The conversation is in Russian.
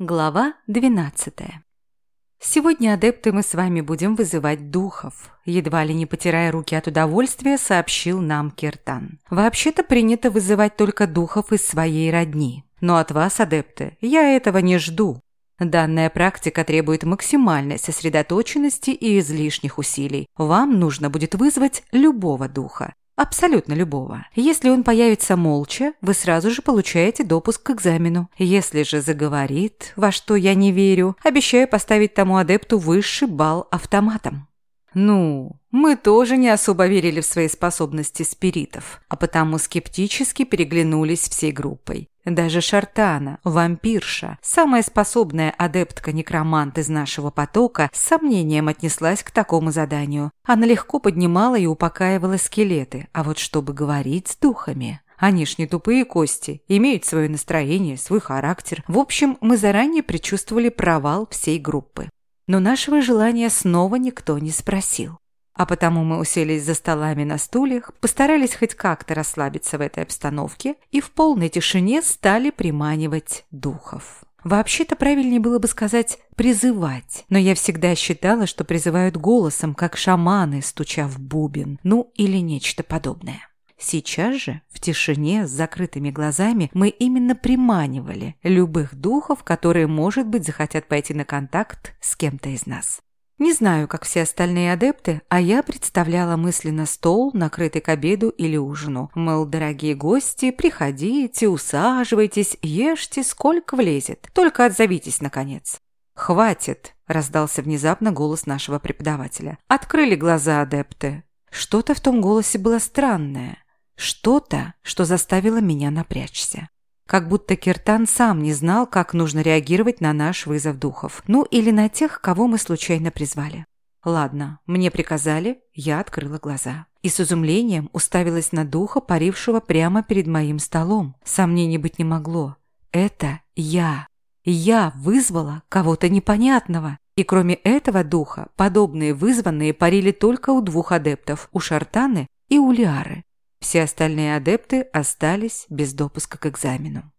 Глава 12. Сегодня, адепты, мы с вами будем вызывать духов. Едва ли не потирая руки от удовольствия, сообщил нам Киртан. Вообще-то принято вызывать только духов из своей родни. Но от вас, адепты, я этого не жду. Данная практика требует максимальной сосредоточенности и излишних усилий. Вам нужно будет вызвать любого духа. Абсолютно любого. Если он появится молча, вы сразу же получаете допуск к экзамену. Если же заговорит, во что я не верю, обещаю поставить тому адепту высший балл автоматом. Ну, мы тоже не особо верили в свои способности спиритов, а потому скептически переглянулись всей группой. Даже Шартана, вампирша, самая способная адептка-некромант из нашего потока, с сомнением отнеслась к такому заданию. Она легко поднимала и упокаивала скелеты, а вот чтобы говорить с духами... Они ж не тупые кости, имеют свое настроение, свой характер. В общем, мы заранее предчувствовали провал всей группы. Но нашего желания снова никто не спросил. А потому мы уселись за столами на стульях, постарались хоть как-то расслабиться в этой обстановке и в полной тишине стали приманивать духов. Вообще-то правильнее было бы сказать «призывать», но я всегда считала, что призывают голосом, как шаманы, стуча в бубен, ну или нечто подобное. Сейчас же, в тишине, с закрытыми глазами, мы именно приманивали любых духов, которые, может быть, захотят пойти на контакт с кем-то из нас. Не знаю, как все остальные адепты, а я представляла мысленно стол, накрытый к обеду или ужину. Мол, дорогие гости, приходите, усаживайтесь, ешьте, сколько влезет. Только отзовитесь, наконец. «Хватит!» – раздался внезапно голос нашего преподавателя. Открыли глаза адепты. Что-то в том голосе было странное. Что-то, что заставило меня напрячься. Как будто Киртан сам не знал, как нужно реагировать на наш вызов духов. Ну, или на тех, кого мы случайно призвали. Ладно, мне приказали, я открыла глаза. И с изумлением уставилась на духа, парившего прямо перед моим столом. Сомнений быть не могло. Это я. Я вызвала кого-то непонятного. И кроме этого духа, подобные вызванные парили только у двух адептов, у Шартаны и у Лиары. Все остальные адепты остались без допуска к экзамену.